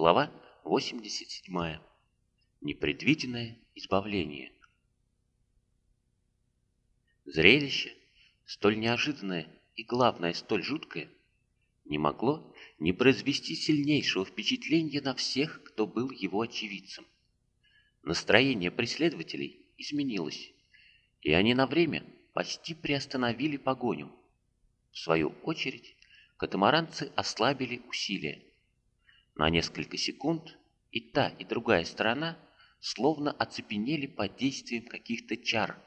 Глава 87. Непредвиденное избавление. Зрелище, столь неожиданное и, главное, столь жуткое, не могло не произвести сильнейшего впечатления на всех, кто был его очевидцем. Настроение преследователей изменилось, и они на время почти приостановили погоню. В свою очередь, катамаранцы ослабили усилия. На несколько секунд и та, и другая сторона словно оцепенели под действием каких-то чар.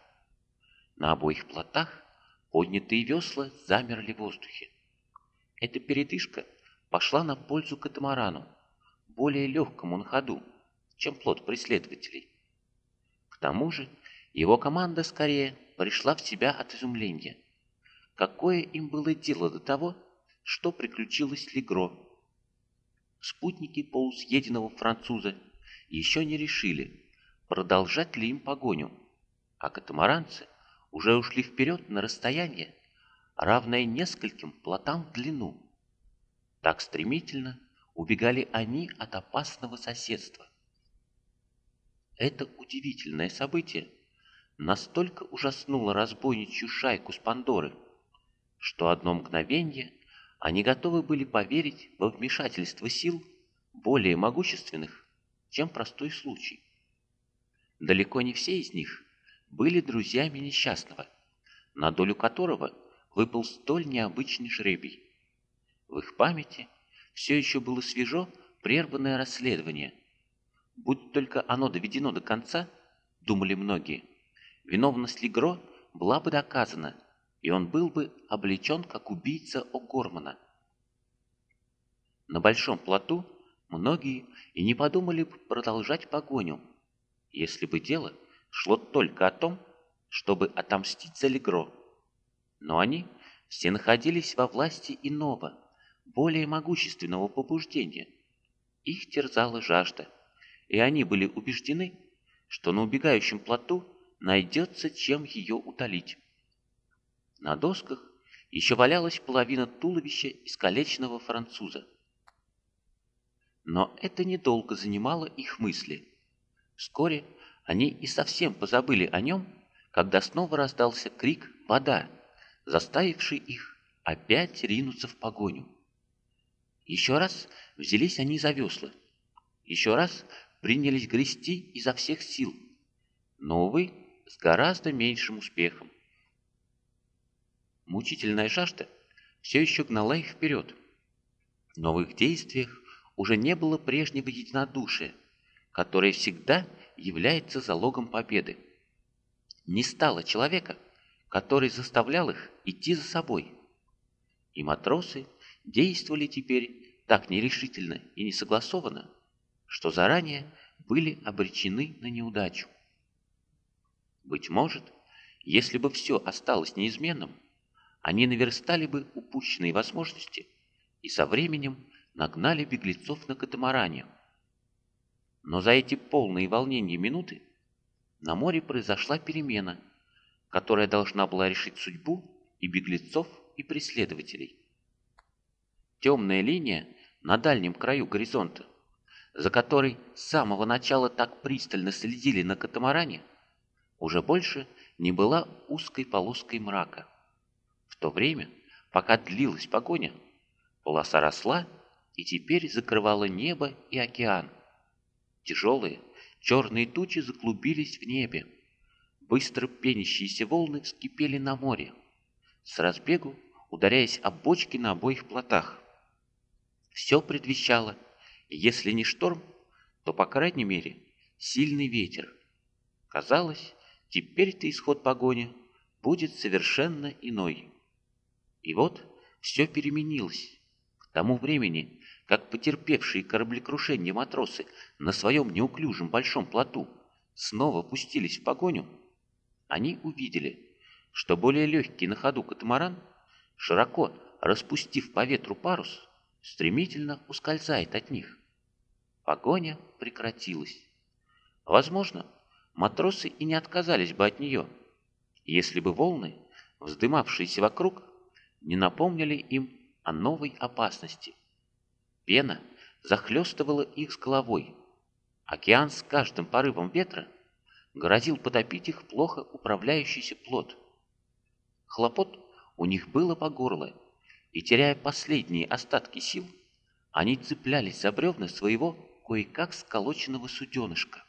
На обоих плотах поднятые весла замерли в воздухе. Эта передышка пошла на пользу катамарану, более легкому на ходу, чем плот преследователей. К тому же его команда скорее пришла в себя от изумления. Какое им было дело до того, что приключилось Легро? Спутники полусъеденного француза еще не решили, продолжать ли им погоню, а катамаранцы уже ушли вперед на расстояние, равное нескольким плотам в длину. Так стремительно убегали они от опасного соседства. Это удивительное событие настолько ужаснуло разбойничью шайку с Пандоры, что одно мгновение они готовы были поверить во вмешательство сил более могущественных, чем простой случай. Далеко не все из них были друзьями несчастного, на долю которого выпал столь необычный жребий. В их памяти все еще было свежо прерванное расследование. Будь только оно доведено до конца, думали многие, виновность Легро была бы доказана, и он был бы облечен как убийца О'Гормана. На большом плоту многие и не подумали бы продолжать погоню, если бы дело шло только о том, чтобы отомстить за Легро. Но они все находились во власти иного, более могущественного побуждения. Их терзала жажда, и они были убеждены, что на убегающем плоту найдется чем ее утолить. На досках еще валялась половина туловища искалеченного француза. Но это недолго занимало их мысли. Вскоре они и совсем позабыли о нем, когда снова раздался крик «Вода!», заставивший их опять ринуться в погоню. Еще раз взялись они за весла. Еще раз принялись грести изо всех сил. Но, увы, с гораздо меньшим успехом. Мучительная жажда все еще гнала их вперед. В их действиях уже не было прежнего единодушия, которое всегда является залогом победы. Не стало человека, который заставлял их идти за собой. И матросы действовали теперь так нерешительно и несогласованно, что заранее были обречены на неудачу. Быть может, если бы все осталось неизменным, они наверстали бы упущенные возможности и со временем нагнали беглецов на катамаране. Но за эти полные волнения минуты на море произошла перемена, которая должна была решить судьбу и беглецов, и преследователей. Темная линия на дальнем краю горизонта, за которой с самого начала так пристально следили на катамаране, уже больше не была узкой полоской мрака. То время, пока длилась погоня, полоса росла и теперь закрывала небо и океан. Тяжелые, черные тучи заклубились в небе. Быстро пенящиеся волны вскипели на море, с разбегу ударяясь об бочки на обоих плотах. Все предвещало, если не шторм, то, по крайней мере, сильный ветер. Казалось, теперь-то исход погони будет совершенно иной. И вот все переменилось. К тому времени, как потерпевшие кораблекрушение матросы на своем неуклюжем большом плоту снова пустились в погоню, они увидели, что более легкий на ходу катамаран, широко распустив по ветру парус, стремительно ускользает от них. Погоня прекратилась. Возможно, матросы и не отказались бы от нее, если бы волны, вздымавшиеся вокруг, не напомнили им о новой опасности – Пена захлестывало их с головой. Океан с каждым порывом ветра грозил потопить их плохо управляющийся плод. Хлопот у них было по горло, и, теряя последние остатки сил, они цеплялись за бревна своего кое-как сколоченного суденышка.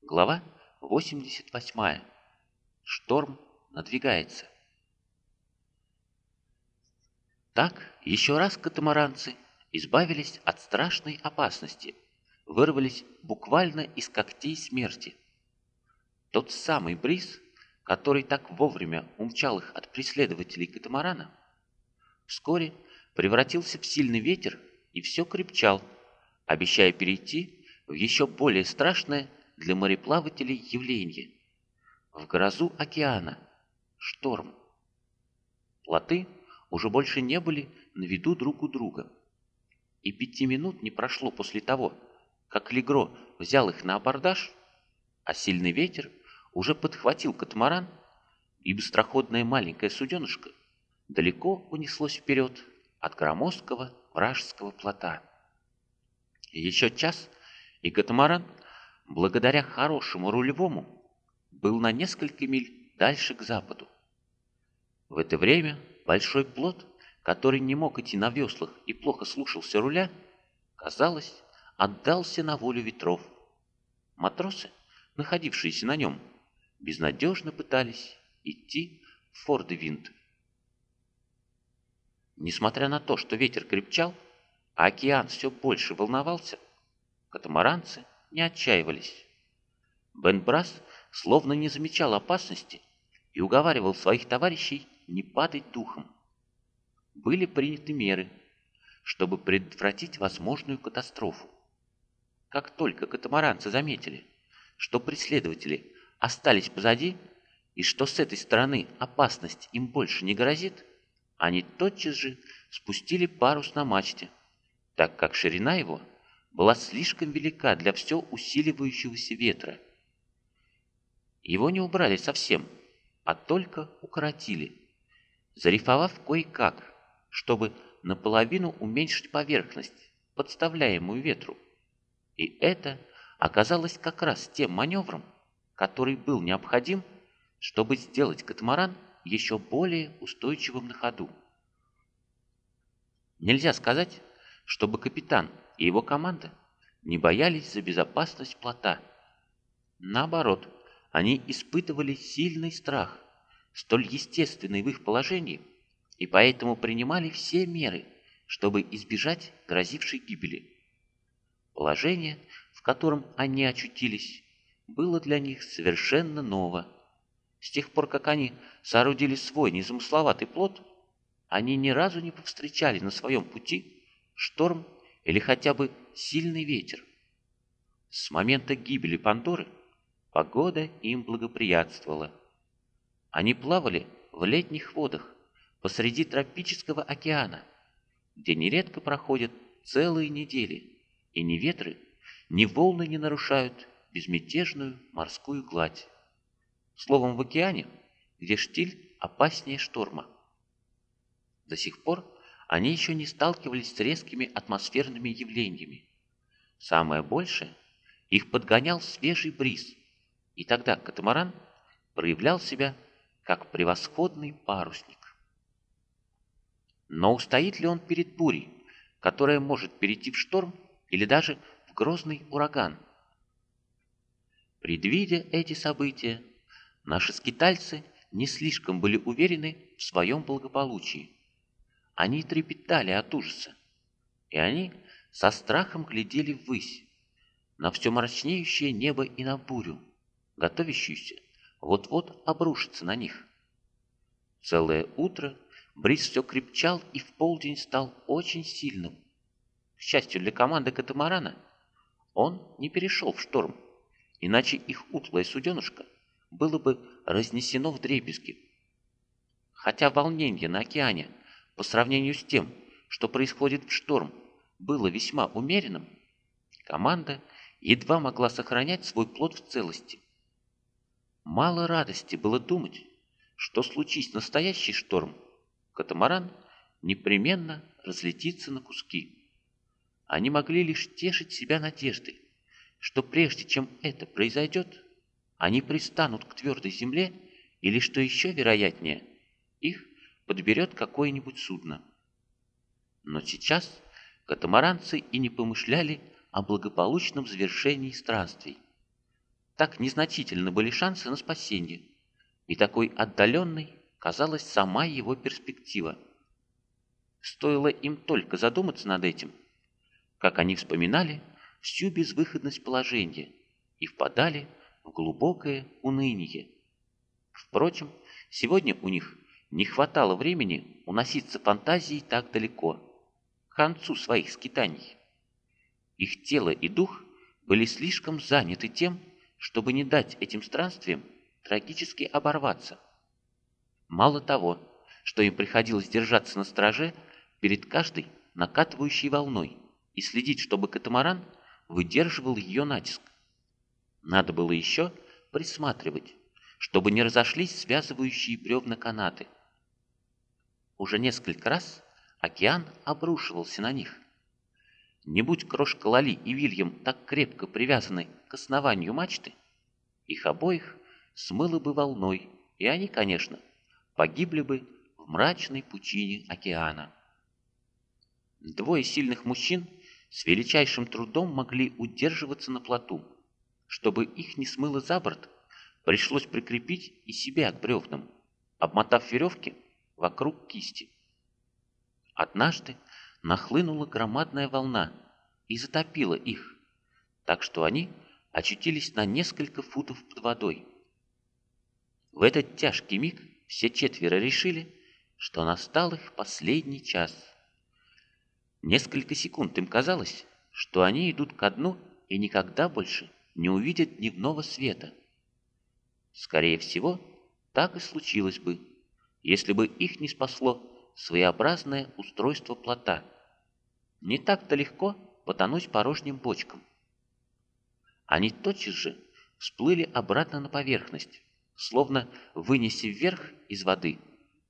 Глава 88. Шторм надвигается. Так, еще раз катамаранцы избавились от страшной опасности, вырвались буквально из когтей смерти. Тот самый бриз, который так вовремя умчал их от преследователей катамарана, вскоре превратился в сильный ветер и все крепчал, обещая перейти в еще более страшное для мореплавателей явление – в грозу океана – шторм. Плоты уже больше не были на виду друг у друга. И пяти минут не прошло после того, как Легро взял их на абордаж, а сильный ветер – уже подхватил катамаран, и быстроходное маленькое суденышко далеко унеслось вперед от громоздкого вражеского плота. Еще час, и катамаран, благодаря хорошему рулевому, был на несколько миль дальше к западу. В это время большой плот, который не мог идти на веслах и плохо слушался руля, казалось, отдался на волю ветров. Матросы, находившиеся на нем, безнадежно пытались идти в Фордвинд. Несмотря на то, что ветер крепчал, а океан все больше волновался, катамаранцы не отчаивались. Бен Брас словно не замечал опасности и уговаривал своих товарищей не падать духом. Были приняты меры, чтобы предотвратить возможную катастрофу. Как только катамаранцы заметили, что преследователи остались позади, и что с этой стороны опасность им больше не грозит, они тотчас же спустили парус на мачте, так как ширина его была слишком велика для все усиливающегося ветра. Его не убрали совсем, а только укоротили, зарифовав кое-как, чтобы наполовину уменьшить поверхность, подставляемую ветру. И это оказалось как раз тем маневром, который был необходим, чтобы сделать катамаран еще более устойчивым на ходу. Нельзя сказать, чтобы капитан и его команда не боялись за безопасность плота. Наоборот, они испытывали сильный страх, столь естественный в их положении, и поэтому принимали все меры, чтобы избежать грозившей гибели. Положение, в котором они очутились, было для них совершенно ново. С тех пор, как они соорудили свой незамысловатый плод, они ни разу не повстречали на своем пути шторм или хотя бы сильный ветер. С момента гибели Пандоры погода им благоприятствовала. Они плавали в летних водах посреди тропического океана, где нередко проходят целые недели, и ни ветры, ни волны не нарушают безмятежную морскую гладь. Словом, в океане, где штиль опаснее шторма. До сих пор они еще не сталкивались с резкими атмосферными явлениями. Самое большее их подгонял свежий бриз, и тогда катамаран проявлял себя как превосходный парусник. Но устоит ли он перед бурей, которая может перейти в шторм или даже в грозный ураган – Предвидя эти события, наши скитальцы не слишком были уверены в своем благополучии. Они трепетали от ужаса, и они со страхом глядели ввысь, на все мрачнеющее небо и на бурю, готовящуюся вот-вот обрушиться на них. Целое утро бриз все крепчал и в полдень стал очень сильным. К счастью для команды катамарана, он не перешел в шторм, иначе их утлое суденышко было бы разнесено в дребезги. Хотя волнение на океане по сравнению с тем, что происходит в шторм, было весьма умеренным, команда едва могла сохранять свой плод в целости. Мало радости было думать, что случись настоящий шторм, катамаран непременно разлетится на куски. Они могли лишь тешить себя надеждой, что прежде чем это произойдет, они пристанут к твердой земле или, что еще вероятнее, их подберет какое-нибудь судно. Но сейчас катамаранцы и не помышляли о благополучном завершении странствий. Так незначительны были шансы на спасение, и такой отдаленной казалась сама его перспектива. Стоило им только задуматься над этим, как они вспоминали всю безвыходность положения и впадали в глубокое уныние. Впрочем, сегодня у них не хватало времени уноситься фантазией так далеко, к концу своих скитаний. Их тело и дух были слишком заняты тем, чтобы не дать этим странствиям трагически оборваться. Мало того, что им приходилось держаться на страже перед каждой накатывающей волной и следить, чтобы катамаран выдерживал ее натиск. Надо было еще присматривать, чтобы не разошлись связывающие бревна канаты. Уже несколько раз океан обрушивался на них. Не будь крошка Лали и Вильям так крепко привязаны к основанию мачты, их обоих смыло бы волной, и они, конечно, погибли бы в мрачной пучине океана. Двое сильных мужчин с величайшим трудом могли удерживаться на плоту. Чтобы их не смыло за борт, пришлось прикрепить и себя к бревнам, обмотав веревки вокруг кисти. Однажды нахлынула громадная волна и затопила их, так что они очутились на несколько футов под водой. В этот тяжкий миг все четверо решили, что настал их последний час. Несколько секунд им казалось, что они идут ко дну и никогда больше не увидят дневного света. Скорее всего, так и случилось бы, если бы их не спасло своеобразное устройство плота. Не так-то легко потонуть порожним бочкам. Они тотчас же всплыли обратно на поверхность, словно вынеси вверх из воды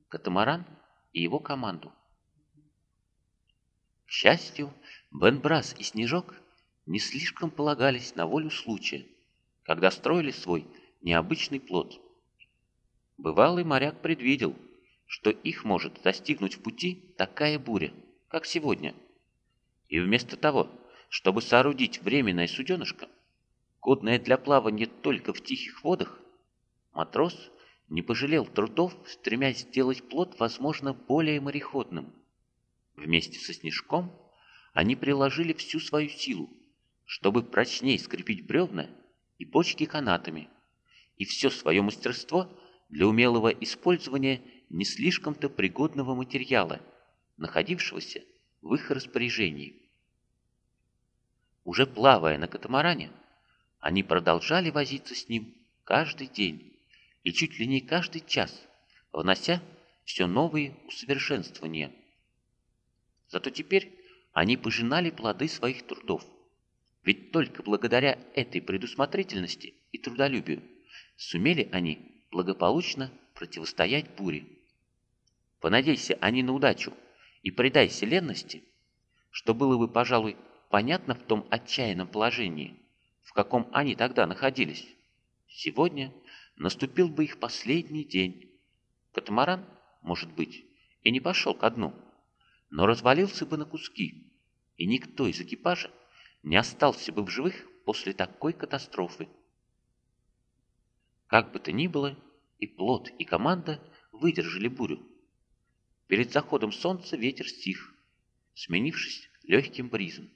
катамаран и его команду. К счастью, Бен Брас и Снежок не слишком полагались на волю случая, когда строили свой необычный плод. Бывалый моряк предвидел, что их может достигнуть в пути такая буря, как сегодня. И вместо того, чтобы соорудить временное суденышко, годное для плавания только в тихих водах, матрос не пожалел трудов, стремясь сделать плод, возможно, более мореходным. Вместе со Снежком они приложили всю свою силу, чтобы прочнее скрепить бревна и бочки канатами, и все свое мастерство для умелого использования не слишком-то пригодного материала, находившегося в их распоряжении. Уже плавая на катамаране, они продолжали возиться с ним каждый день и чуть ли не каждый час, внося все новые усовершенствования. Зато теперь они пожинали плоды своих трудов. Ведь только благодаря этой предусмотрительности и трудолюбию сумели они благополучно противостоять буре. Понадейся они на удачу и предайся ленности, что было бы, пожалуй, понятно в том отчаянном положении, в каком они тогда находились. Сегодня наступил бы их последний день. Катамаран, может быть, и не пошел ко дну, но развалился бы на куски, и никто из экипажа не остался бы в живых после такой катастрофы. Как бы то ни было, и плот, и команда выдержали бурю. Перед заходом солнца ветер стих, сменившись легким бризом.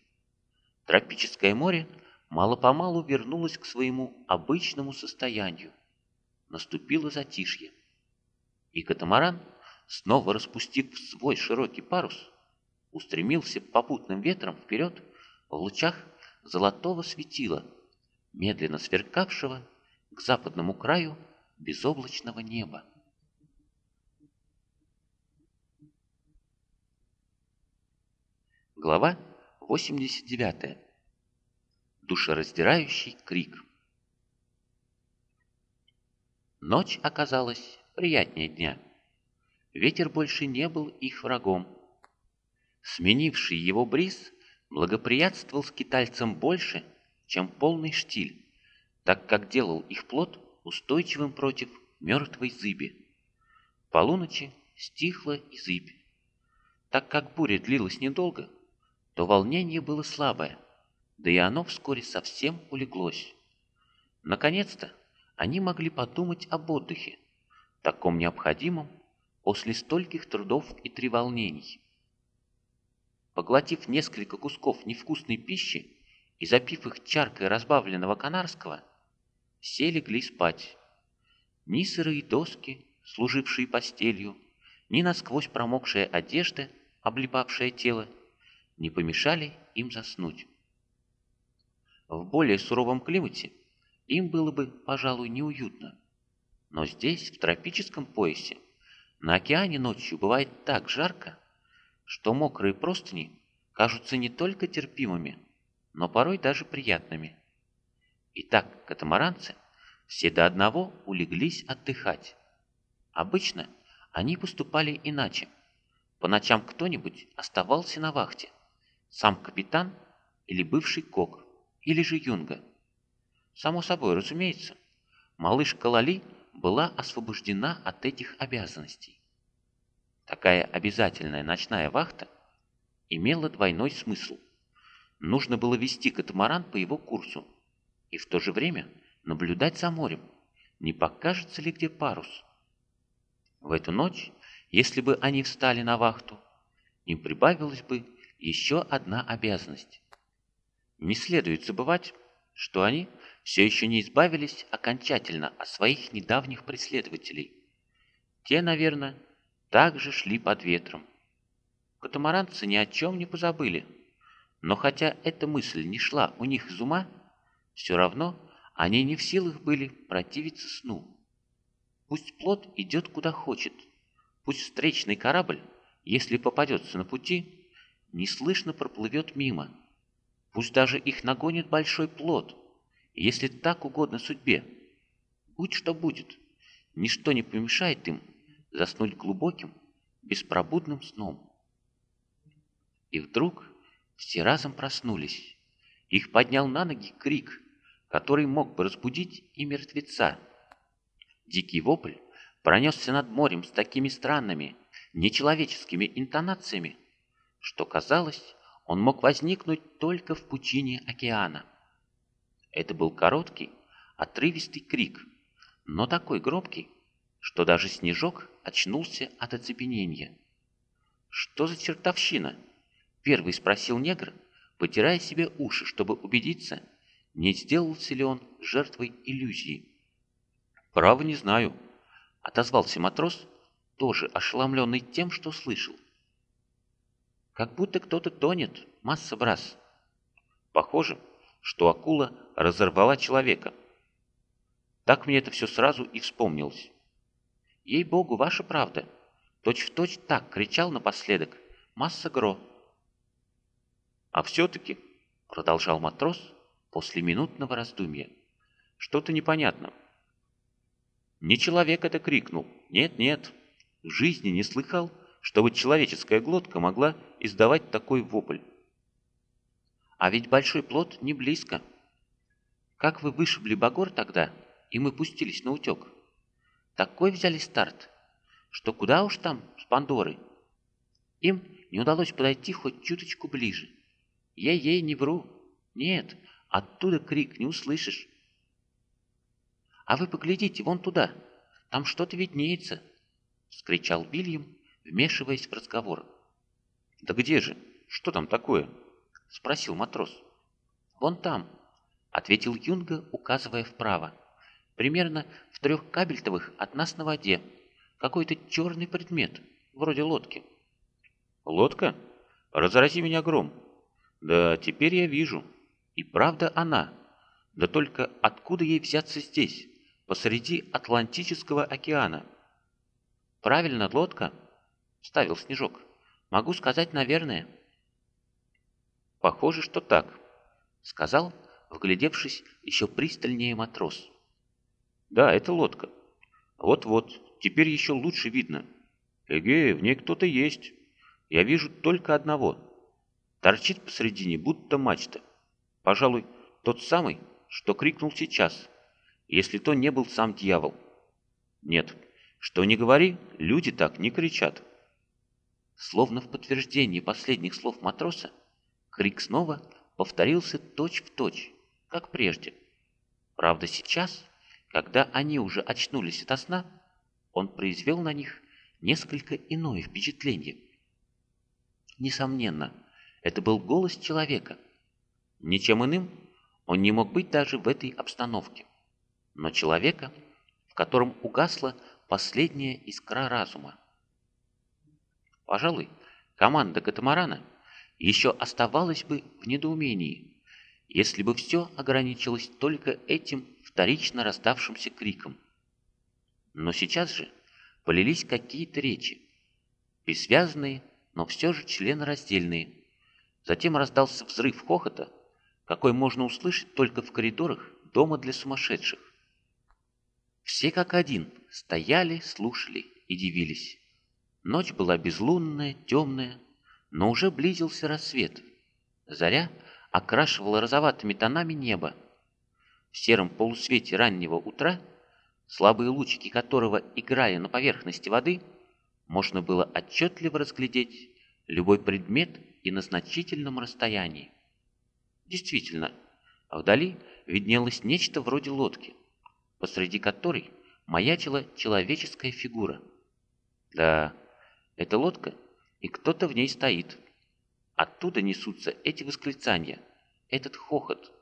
Тропическое море мало-помалу вернулось к своему обычному состоянию. Наступило затишье. И катамаран, снова распустив свой широкий парус, устремился попутным ветром вперед в лучах золотого светила, медленно сверкавшего к западному краю безоблачного неба. Глава 89. Душераздирающий крик. Ночь оказалась приятнее дня. ветер больше не был их врагом. Сменивший его бриз благоприятствовал скитальцам больше, чем полный штиль, так как делал их плод устойчивым против мертвой зыби. Полуночи стихла и зыбь. Так как буря длилась недолго, то волнение было слабое, да и оно вскоре совсем улеглось. Наконец-то они могли подумать об отдыхе, таком необходимом после стольких трудов и треволнений. Поглотив несколько кусков невкусной пищи и запив их чаркой разбавленного канарского, все легли спать. Ни сырые доски, служившие постелью, ни насквозь промокшая одежда, облепавшая тело, не помешали им заснуть. В более суровом климате им было бы, пожалуй, неуютно. Но здесь, в тропическом поясе, на океане ночью бывает так жарко, что мокрые простыни кажутся не только терпимыми, но порой даже приятными. Итак, катамаранцы все до одного улеглись отдыхать. Обычно они поступали иначе. По ночам кто-нибудь оставался на вахте. Сам капитан или бывший кок, или же юнга. Само собой, разумеется, малышка Лали была освобождена от этих обязанностей. Такая обязательная ночная вахта имела двойной смысл. Нужно было вести катамаран по его курсу и в то же время наблюдать за морем, не покажется ли где парус. В эту ночь, если бы они встали на вахту, им прибавилась бы еще одна обязанность. Не следует забывать, что они все еще не избавились окончательно от своих недавних преследователей. Те, наверное, также шли под ветром. Катамаранцы ни о чем не позабыли, но хотя эта мысль не шла у них из ума, все равно они не в силах были противиться сну. Пусть плод идет куда хочет, пусть встречный корабль, если попадется на пути, неслышно проплывет мимо. Пусть даже их нагонит большой плод, если так угодно судьбе. Будь что будет, ничто не помешает им заснуть глубоким, беспробудным сном. И вдруг все разом проснулись. Их поднял на ноги крик, который мог бы разбудить и мертвеца. Дикий вопль пронесся над морем с такими странными, нечеловеческими интонациями, что казалось, он мог возникнуть только в пучине океана. Это был короткий, отрывистый крик, но такой громкий, что даже Снежок очнулся от оцепенения. «Что за чертовщина?» — первый спросил негр, потирая себе уши, чтобы убедиться, не сделался ли он жертвой иллюзии. «Право не знаю», — отозвался матрос, тоже ошеломленный тем, что слышал. «Как будто кто-то тонет, масса брас». Похоже, что акула разорвала человека. Так мне это все сразу и вспомнилось. Ей-богу, ваша правда. Точь-в-точь точь так кричал напоследок. Масса Гро. А все-таки, продолжал матрос после минутного раздумья, что-то непонятно. Не человек это крикнул. Нет-нет, в жизни не слыхал, чтобы человеческая глотка могла издавать такой вопль. А ведь большой плод не близко. Как вы вышибли Багор тогда, и мы пустились на утек? Такой взяли старт, что куда уж там с Пандоры. Им не удалось подойти хоть чуточку ближе. Я ей не вру. Нет, оттуда крик не услышишь. А вы поглядите вон туда, там что-то виднеется, — вскричал Вильям, вмешиваясь в разговор. «Да где же? Что там такое?» — спросил матрос. «Вон там», — ответил Юнга, указывая вправо примерно в трех кабельтовых от нас на воде. Какой-то черный предмет, вроде лодки. Лодка? Разрази меня гром. Да теперь я вижу. И правда она. Да только откуда ей взяться здесь, посреди Атлантического океана? Правильно, лодка? Ставил Снежок. Могу сказать, наверное. Похоже, что так, сказал, вглядевшись еще пристальнее матрос. Да, это лодка. Вот-вот, теперь еще лучше видно. Эге, в ней кто-то есть. Я вижу только одного. Торчит посредине, будто мачта. Пожалуй, тот самый, что крикнул сейчас, если то не был сам дьявол. Нет, что не говори, люди так не кричат. Словно в подтверждении последних слов матроса, крик снова повторился точь-в-точь, точь, как прежде. Правда, сейчас, когда они уже очнулись от сна, он произвел на них несколько иное впечатление. Несомненно, это был голос человека. Ничем иным он не мог быть даже в этой обстановке. Но человека, в котором угасла последняя искра разума. Пожалуй, команда катамарана еще оставалась бы в недоумении, если бы все ограничилось только этим вторично раздавшимся криком. Но сейчас же полились какие-то речи, бессвязные, но все же членораздельные. Затем раздался взрыв хохота, какой можно услышать только в коридорах дома для сумасшедших. Все как один стояли, слушали и дивились. Ночь была безлунная, темная, но уже близился рассвет. Заря окрашивала розоватыми тонами небо. В сером полусвете раннего утра, слабые лучики которого играли на поверхности воды, можно было отчетливо разглядеть любой предмет и на значительном расстоянии. Действительно, вдали виднелось нечто вроде лодки, посреди которой маячила человеческая фигура. Да, это лодка, и кто-то в ней стоит. Оттуда несутся эти восклицания, этот хохот,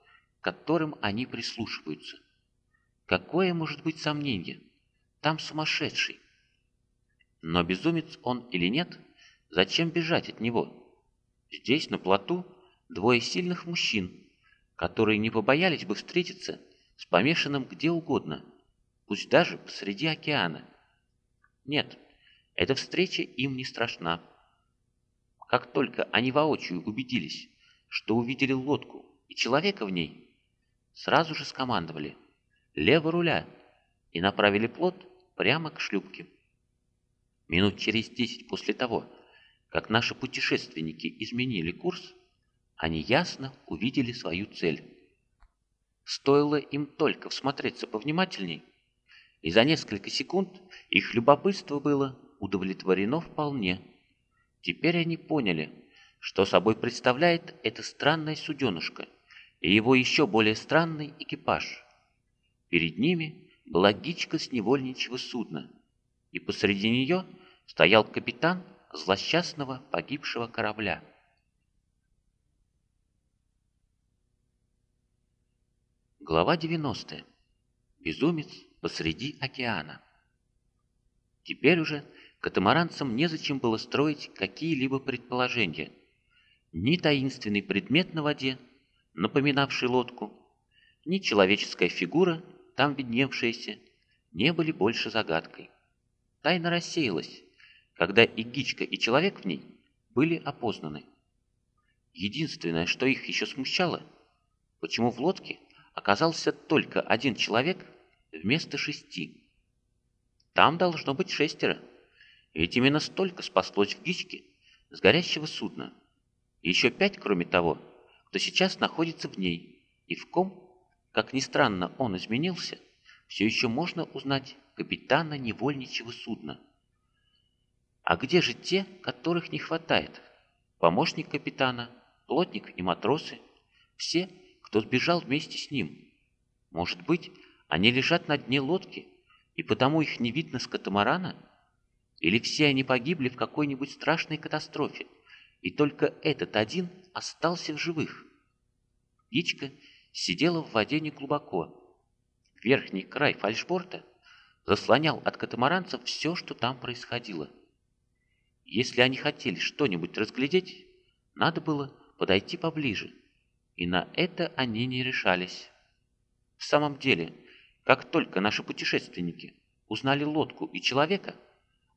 к которым они прислушиваются. Какое может быть сомнение? Там сумасшедший. Но безумец он или нет, зачем бежать от него? Здесь, на плоту, двое сильных мужчин, которые не побоялись бы встретиться с помешанным где угодно, пусть даже посреди океана. Нет, эта встреча им не страшна. Как только они воочию убедились, что увидели лодку и человека в ней, сразу же скомандовали «Лево руля!» и направили плот прямо к шлюпке. Минут через десять после того, как наши путешественники изменили курс, они ясно увидели свою цель. Стоило им только всмотреться повнимательней, и за несколько секунд их любопытство было удовлетворено вполне. Теперь они поняли, что собой представляет это странное суденышко и его еще более странный экипаж. Перед ними была гичка с невольничьего судна, и посреди нее стоял капитан злосчастного погибшего корабля. Глава 90. Безумец посреди океана. Теперь уже катамаранцам незачем было строить какие-либо предположения. Ни таинственный предмет на воде, напоминавший лодку, ни человеческая фигура, там видневшаяся, не были больше загадкой. Тайна рассеялась, когда и Гичка, и человек в ней были опознаны. Единственное, что их еще смущало, почему в лодке оказался только один человек вместо шести. Там должно быть шестеро, ведь именно столько спаслось в Гичке с горящего судна. И еще пять, кроме того, кто сейчас находится в ней, и в ком, как ни странно, он изменился, все еще можно узнать капитана невольничьего судна. А где же те, которых не хватает? Помощник капитана, плотник и матросы, все, кто сбежал вместе с ним. Может быть, они лежат на дне лодки, и потому их не видно с катамарана? Или все они погибли в какой-нибудь страшной катастрофе, и только этот один остался в живых? Птичка сидела в воде неглубоко. Верхний край фальшборта заслонял от катамаранцев все, что там происходило. Если они хотели что-нибудь разглядеть, надо было подойти поближе – и на это они не решались. В самом деле, как только наши путешественники узнали лодку и человека,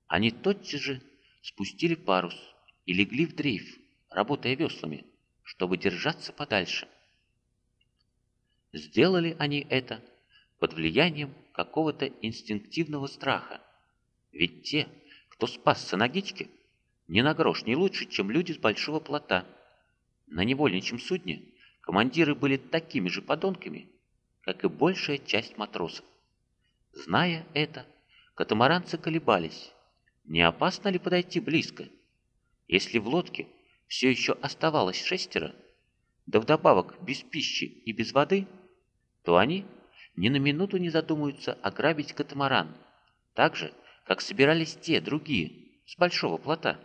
они тотчас же спустили парус и легли в дрейф, работая веслами, чтобы держаться подальше. Сделали они это под влиянием какого-то инстинктивного страха, ведь те, кто спасся на гичке, ни на грош не лучше, чем люди с большого плота. На невольничьем судне командиры были такими же подонками, как и большая часть матросов. Зная это, катамаранцы колебались, не опасно ли подойти близко. Если в лодке все еще оставалось шестеро, да вдобавок без пищи и без воды, то они ни на минуту не задумаются ограбить катамаран, так же, как собирались те другие с большого плота.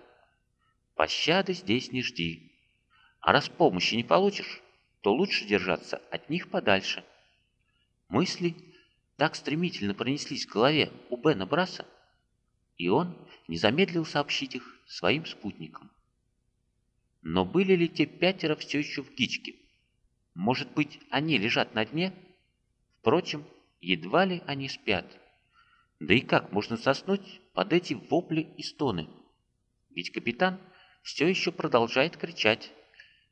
Пощады здесь не жди. А раз помощи не получишь, то лучше держаться от них подальше. Мысли так стремительно пронеслись в голове у Бена Браса, и он не замедлил сообщить их своим спутникам. Но были ли те пятеро все еще в гичке? Может быть, они лежат на дне? Впрочем, едва ли они спят. Да и как можно соснуть под эти вопли и стоны? Ведь капитан все еще продолжает кричать,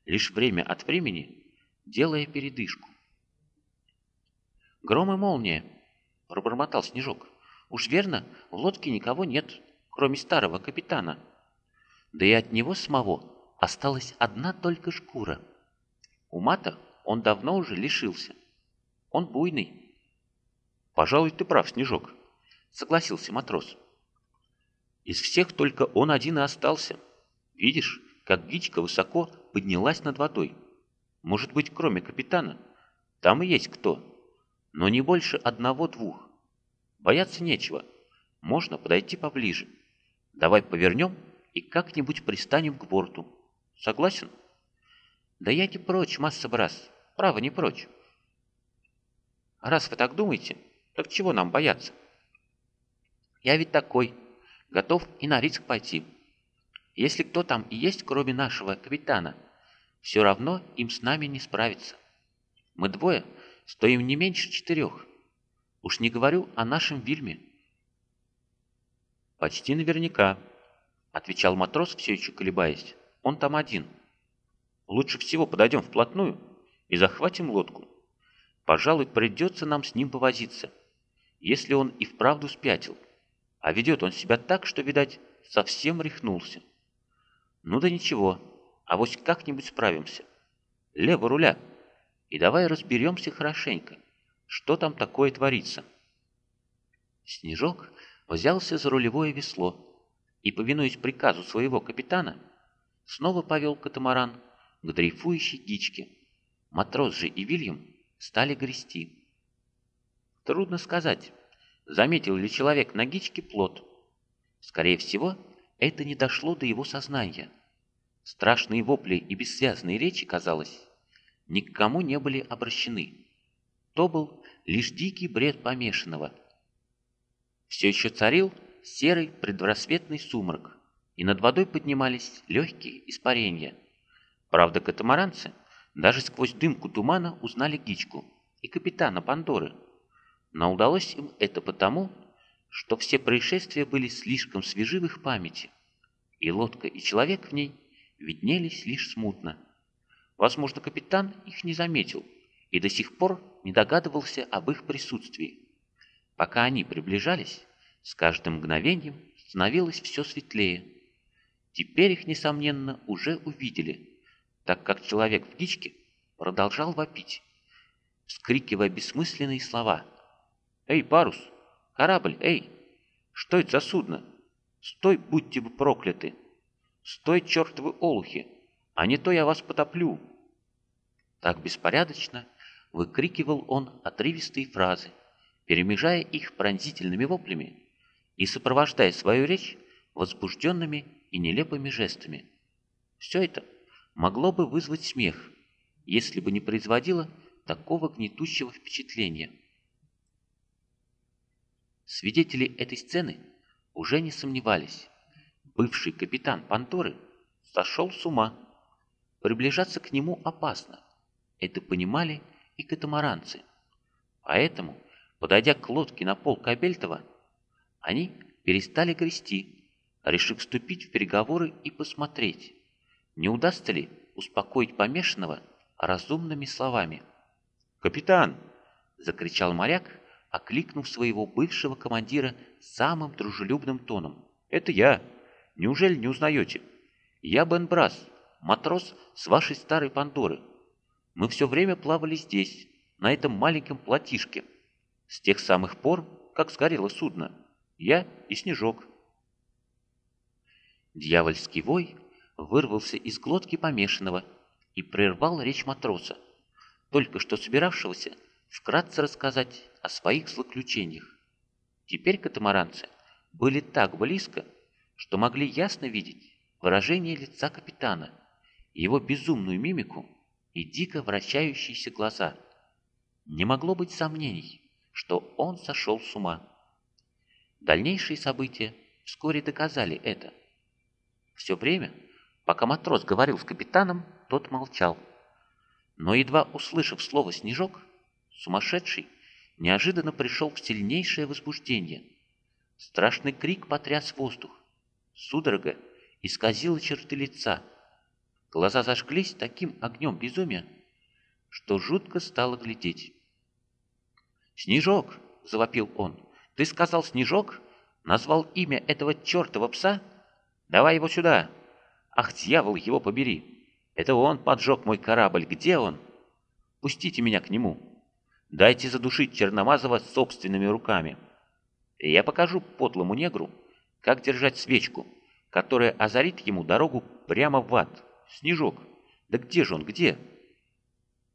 лишь время от времени делая передышку. «Гром и молния!» — пробормотал Снежок. «Уж верно, в лодке никого нет, кроме старого капитана. Да и от него самого осталась одна только шкура. Ума-то он давно уже лишился. Он буйный». «Пожалуй, ты прав, Снежок», — согласился матрос. «Из всех только он один и остался. Видишь, как гичка высоко поднялась над водой. Может быть, кроме капитана, там и есть кто, но не больше одного-двух. Бояться нечего, можно подойти поближе. Давай повернем и как-нибудь пристанем к борту. Согласен? Да я не прочь, масса брас, право не прочь. Раз вы так думаете, так чего нам бояться? Я ведь такой, готов и на риск пойти. Если кто там и есть, кроме нашего капитана, все равно им с нами не справиться. Мы двое стоим не меньше четырех. Уж не говорю о нашем Вильме. Почти наверняка, отвечал матрос, все еще колебаясь. Он там один. Лучше всего подойдем вплотную и захватим лодку. Пожалуй, придется нам с ним повозиться, если он и вправду спятил. А ведет он себя так, что, видать, совсем рехнулся. Ну да ничего, а вот как-нибудь справимся. Лево руля. И давай разберемся хорошенько, что там такое творится. Снежок взялся за рулевое весло и, повинуясь приказу своего капитана, снова повел катамаран к дрейфующей дичке. Матрос же и Вильям стали грести. Трудно сказать, заметил ли человек на гичке плод. Скорее всего, это не дошло до его сознания. Страшные вопли и бессвязные речи, казалось, ни к кому не были обращены. То был лишь дикий бред помешанного. Все еще царил серый предрассветный сумрак, и над водой поднимались легкие испарения. Правда, катамаранцы даже сквозь дымку тумана узнали Гичку и капитана Пандоры. Но удалось им это потому, что все происшествия были слишком свежи в их памяти, и лодка и человек в ней виднелись лишь смутно. Возможно, капитан их не заметил и до сих пор не догадывался об их присутствии. Пока они приближались, с каждым мгновением становилось все светлее. Теперь их, несомненно, уже увидели, так как человек в гичке продолжал вопить, вскрикивая бессмысленные слова. «Эй, парус! Корабль, эй! Что это за судно? Стой, будьте вы прокляты! Стой, чертовы олухи! А не то я вас потоплю!» Так беспорядочно выкрикивал он отрывистые фразы, перемежая их пронзительными воплями и сопровождая свою речь возбужденными и нелепыми жестами. Все это могло бы вызвать смех, если бы не производило такого гнетущего впечатления. Свидетели этой сцены уже не сомневались. Бывший капитан Панторы сошел с ума. Приближаться к нему опасно. Это понимали и катамаранцы. Поэтому, подойдя к лодке на пол Кабельтова, они перестали грести, решив вступить в переговоры и посмотреть, не удастся ли успокоить помешанного разумными словами. «Капитан!» — закричал моряк, окликнув своего бывшего командира самым дружелюбным тоном. «Это я. Неужели не узнаете? Я Бен Брас, матрос с вашей старой Пандоры. Мы все время плавали здесь, на этом маленьком плотишке, с тех самых пор, как сгорело судно. Я и Снежок». Дьявольский вой вырвался из глотки помешанного и прервал речь матроса, только что собиравшегося вкратце рассказать о своих злоключениях. Теперь катамаранцы были так близко, что могли ясно видеть выражение лица капитана, его безумную мимику и дико вращающиеся глаза. Не могло быть сомнений, что он сошел с ума. Дальнейшие события вскоре доказали это. Все время, пока матрос говорил с капитаном, тот молчал. Но едва услышав слово «снежок», сумасшедший неожиданно пришел в сильнейшее возбуждение. Страшный крик потряс воздух. Судорога исказила черты лица. Глаза зажглись таким огнем безумия, что жутко стало глядеть. «Снежок!» — завопил он. «Ты сказал Снежок? Назвал имя этого чертова пса? Давай его сюда! Ах, дьявол, его побери! Это он поджег мой корабль. Где он? Пустите меня к нему. Дайте задушить Черномазова собственными руками. Я покажу подлому негру, как держать свечку, которая озарит ему дорогу прямо в ад. Снежок, да где же он, где?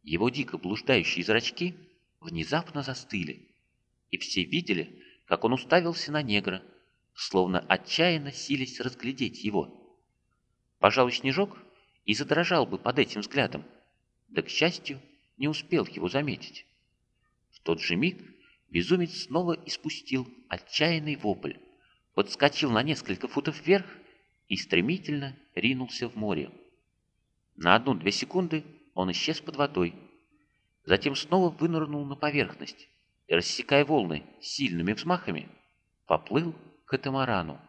Его дико блуждающие зрачки внезапно застыли, и все видели, как он уставился на негра, словно отчаянно сились разглядеть его. Пожалуй, Снежок и задрожал бы под этим взглядом, да, к счастью, не успел его заметить. В тот же миг безумец снова испустил отчаянный вопль, подскочил на несколько футов вверх и стремительно ринулся в море. На одну-две секунды он исчез под водой, затем снова вынырнул на поверхность и, рассекая волны сильными взмахами, поплыл к катамарану.